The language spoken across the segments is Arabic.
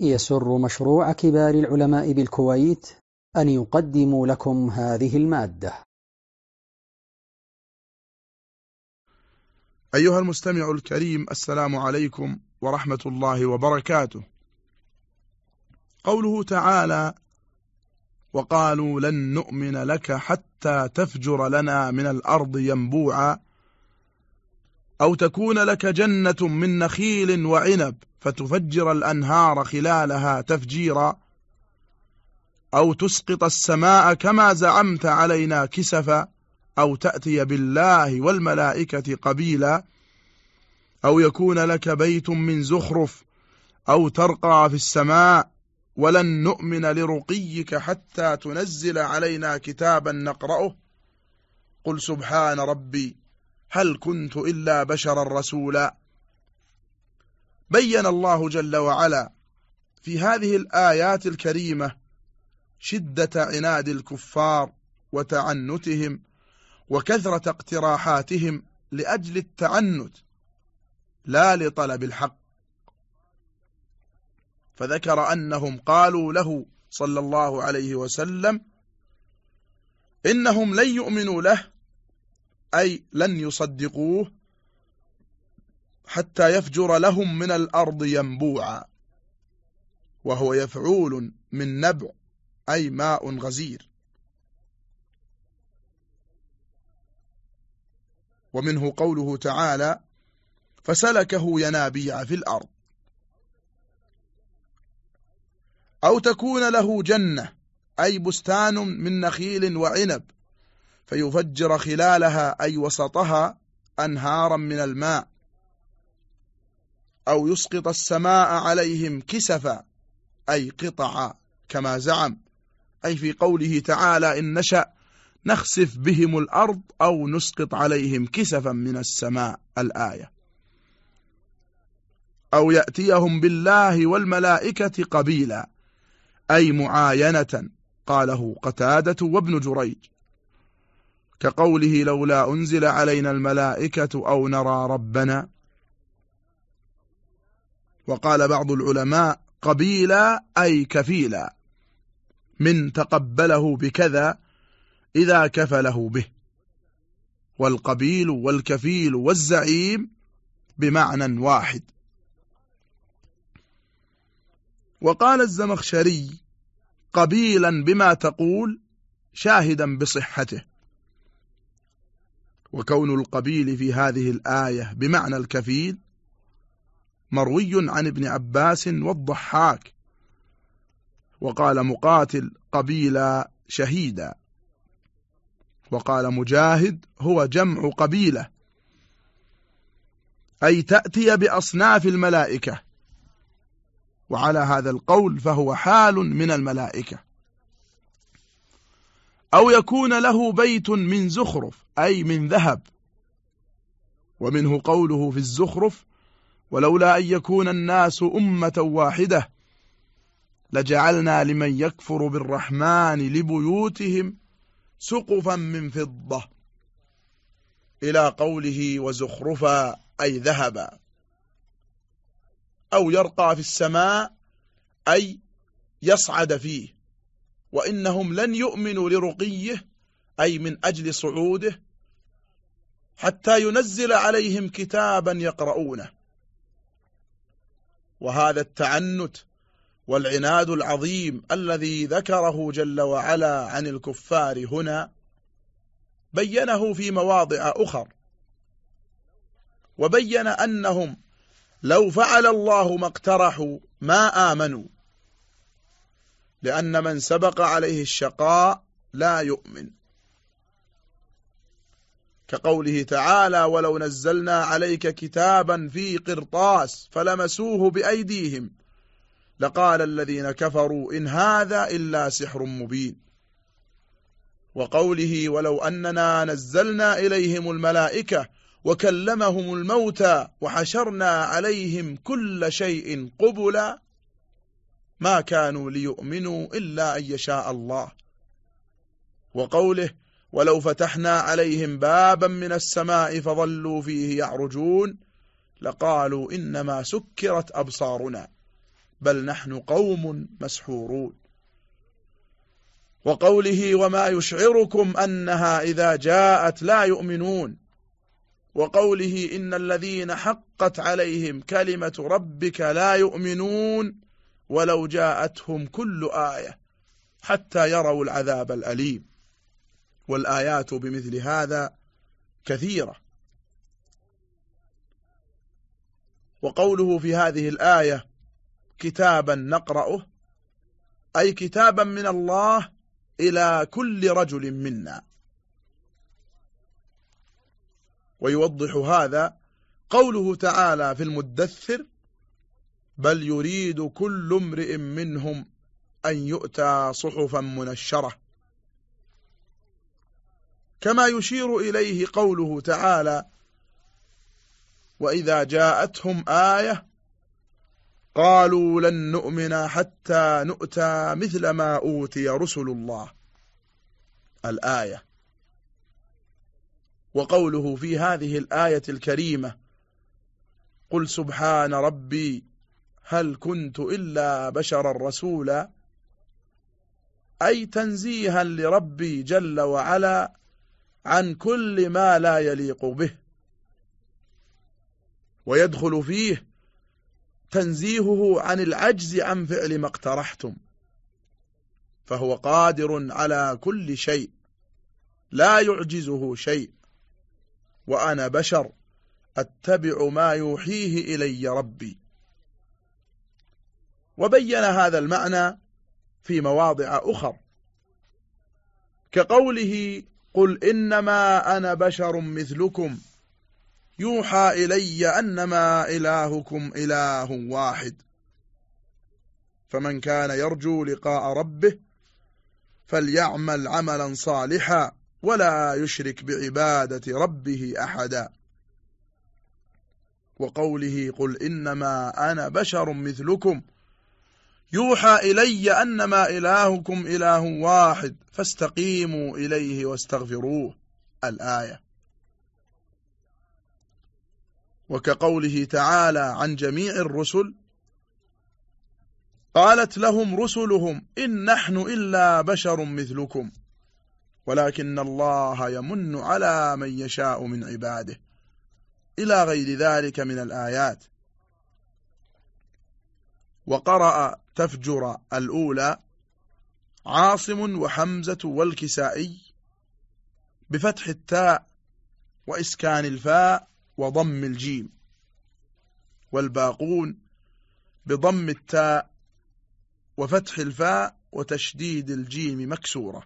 يسر مشروع كبار العلماء بالكويت أن يقدم لكم هذه المادة. أيها المستمع الكريم السلام عليكم ورحمة الله وبركاته. قوله تعالى وقالوا لن نؤمن لك حتى تفجر لنا من الأرض ينبوعا. أو تكون لك جنة من نخيل وعنب فتفجر الأنهار خلالها تفجيرا أو تسقط السماء كما زعمت علينا كسفا أو تأتي بالله والملائكة قبيلا أو يكون لك بيت من زخرف أو ترقى في السماء ولن نؤمن لرقيك حتى تنزل علينا كتابا نقرأه. قل سبحان ربي. هل كنت إلا بشرا رسولا؟ بين الله جل وعلا في هذه الآيات الكريمة شدة عناد الكفار وتعنتهم وكثرة اقتراحاتهم لأجل التعنت لا لطلب الحق. فذكر أنهم قالوا له صلى الله عليه وسلم إنهم لن يؤمنوا له أي لن يصدقوه حتى يفجر لهم من الأرض ينبوعا. وهو يفعول من نبع أي ماء غزير. ومنه قوله تعالى فسلكه ينابيع في الأرض. أو تكون له جنة أي بستان من نخيل وعنب. فيفجر خلالها أي وسطها أنهارا من الماء أو يسقط السماء عليهم كسفا أي قطعا كما زعم. أي في قوله تعالى إن نشأ نخسف بهم الأرض أو نسقط عليهم كسفا من السماء. الآية. أو يأتيهم بالله والملائكة قبيلا أي معاينة قاله قتادة وابن جريج. كقوله لولا أنزل علينا الملائكة أو نرى ربنا. وقال بعض العلماء قبيلا أي كفيلا من تقبله بكذا إذا كفله به. والقبيل والكفيل والزعيم بمعنى واحد. وقال الزمخشري قبيلا بما تقول شاهدا بصحته. وكون القبيل في هذه الآية بمعنى الكفيل مروي عن ابن عباس والضحاك وقال مقاتل قبيلا شهيدا وقال مجاهد هو جمع قبيلة أي تأتي بأصناف الملائكة وعلى هذا القول فهو حال من الملائكة. أو يكون له بيت من زخرف أي من ذهب. ومنه قوله في الزخرف ولولا أن يكون الناس أمة واحدة لجعلنا لمن يكفر بالرحمن لبيوتهم سقفا من فضة. إلى قوله وزخرفا أي ذهبا. أو يرقى في السماء أي يصعد فيه. وإنهم لن يؤمنوا لرقيه أي من أجل صعوده حتى ينزل عليهم كتابا يقرؤونه. وهذا التعنت والعناد العظيم الذي ذكره جل وعلا عن الكفار هنا بينه في مواضع أخر. وبين أنهم لو فعل الله ما اقترحوا ما آمنوا لأن من سبق عليه الشقاء لا يؤمن. كقوله تعالى ولو نزلنا عليك كتابا في قرطاس فلمسوه بأيديهم. لقال الذين كفروا إن هذا إلا سحر مبين. وقوله ولو أننا نزلنا إليهم الملائكة وكلمهم الموتى وحشرنا عليهم كل شيء قبلا ما كانوا ليؤمنوا إلا أن يشاء الله. وقوله ولو فتحنا عليهم بابا من السماء فظلوا فيه يعرجون لقالوا إنما سكرت أبصارنا بل نحن قوم مسحورون. وقوله وما يشعركم أنها إذا جاءت لا يؤمنون. وقوله إن الذين حقت عليهم كلمة ربك لا يؤمنون ولو جاءتهم كل آية حتى يروا العذاب الأليم. والآيات بمثل هذا كثيرة. وقوله في هذه الآية كتابا نقرأه أي كتابا من الله إلى كل رجل منا. ويوضح هذا قوله تعالى في المدثر بل يريد كل امرئ منهم أن يؤتى صحفا منشرة. كما يشير إليه قوله تعالى وإذا جاءتهم آية قالوا لن نؤمن حتى نؤتى مثل ما أوتي رسل الله. الآية. وقوله في هذه الآية الكريمة قل سبحان ربي هل كنت إلا بشرا رسولا؟ أي تنزيها لربي جل وعلا عن كل ما لا يليق به. ويدخل فيه تنزيهه عن العجز عن فعل ما اقترحتم. فهو قادر على كل شيء لا يعجزه شيء. وأنا بشر أتبع ما يوحيه إلي ربي. وبين هذا المعنى في مواضع أخر. كقوله قل إنما أنا بشر مثلكم يوحى إلي أنما إلهكم إله واحد. فمن كان يرجو لقاء ربه فليعمل عملا صالحا ولا يشرك بعبادة ربه أحدا. وقوله قل إنما أنا بشر مثلكم يوحى إلي أنما إلهكم إله واحد فاستقيموا إليه واستغفروه. الآية. وكقوله تعالى عن جميع الرسل قالت لهم رسلهم إن نحن إلا بشر مثلكم ولكن الله يمن على من يشاء من عباده. إلى غير ذلك من الآيات. وقرأ تفجر الأولى عاصم وحمزة والكسائي بفتح التاء وإسكان الفاء وضم الجيم والباقون بضم التاء وفتح الفاء وتشديد الجيم مكسورة.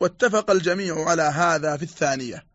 واتفق الجميع على هذا في الثانية.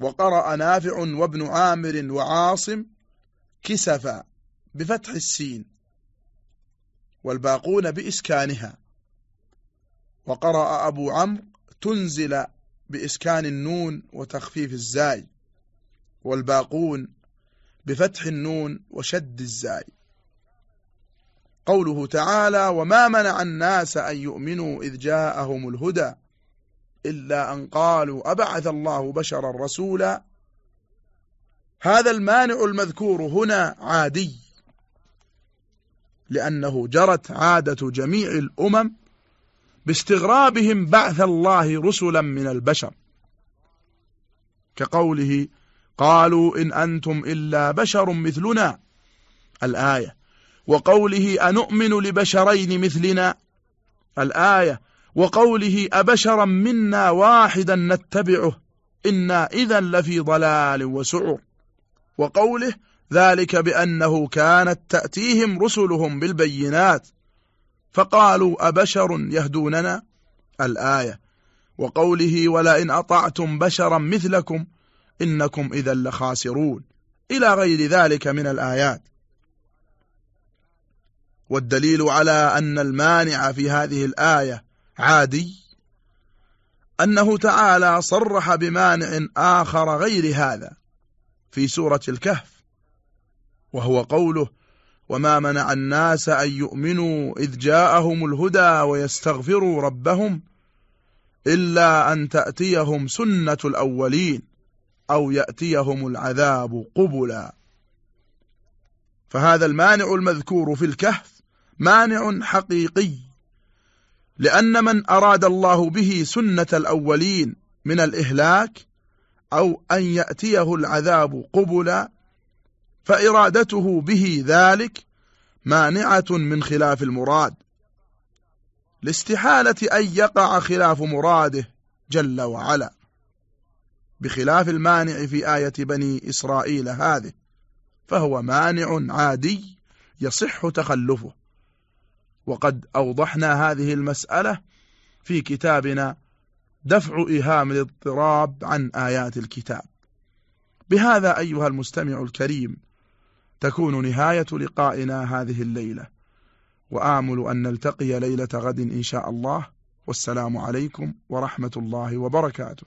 وقرأ نافع وابن عامر وعاصم كسفا بفتح السين والباقون بإسكانها. وقرأ أبو عمرو تنزل بإسكان النون وتخفيف الزاي والباقون بفتح النون وشد الزاي. قوله تعالى وما منع الناس أن يؤمنوا إذ جاءهم الهدى إلا أن قالوا أبعث الله بشرا رسولا هذا المانع المذكور هنا عادي لأنه جرت عادة جميع الأمم باستغرابهم بعث الله رسلا من البشر. كقوله قالوا إن أنتم إلا بشر مثلنا الآية. وقوله أنؤمن لبشرين مثلنا الآية. وقوله أبشرا منا واحدا نتبعه إنا إذا لفي ضلال وسعر. وقوله ذلك بأنه كانت تأتيهم رسلهم بالبينات. فقالوا أبشر يهدوننا؟ الآية. وقوله ولئن أطعتم بشرا مثلكم إنكم إذا لخاسرون. إلى غير ذلك من الآيات. والدليل على أن المانع في هذه الآية عادي. أنه تعالى صرح بمانع آخر غير هذا. في سورة الكهف وهو قوله وما منع الناس أن يؤمنوا إذ جاءهم الهدى ويستغفروا ربهم إلا أن تأتيهم سنة الأولين أو يأتيهم العذاب قبلا. فهذا المانع المذكور في الكهف مانع حقيقي لأن من أراد الله به سنة الأولين من الإهلاك أو أن يأتيه العذاب قبلا فإرادته به ذلك مانعة من خلاف المراد. لاستحالة أن يقع خلاف مراده جل وعلا بخلاف المانع في آية بني إسرائيل هذه فهو مانع عادي يصح تخلفه. وقد أوضحنا هذه المسألة في كتابنا دفع إيهام الاضطراب عن آيات الكتاب. بهذا أيها المستمع الكريم تكون نهاية لقائنا هذه الليلة. وآمل أن نلتقي ليلة غد إن شاء الله. والسلام عليكم ورحمة الله وبركاته.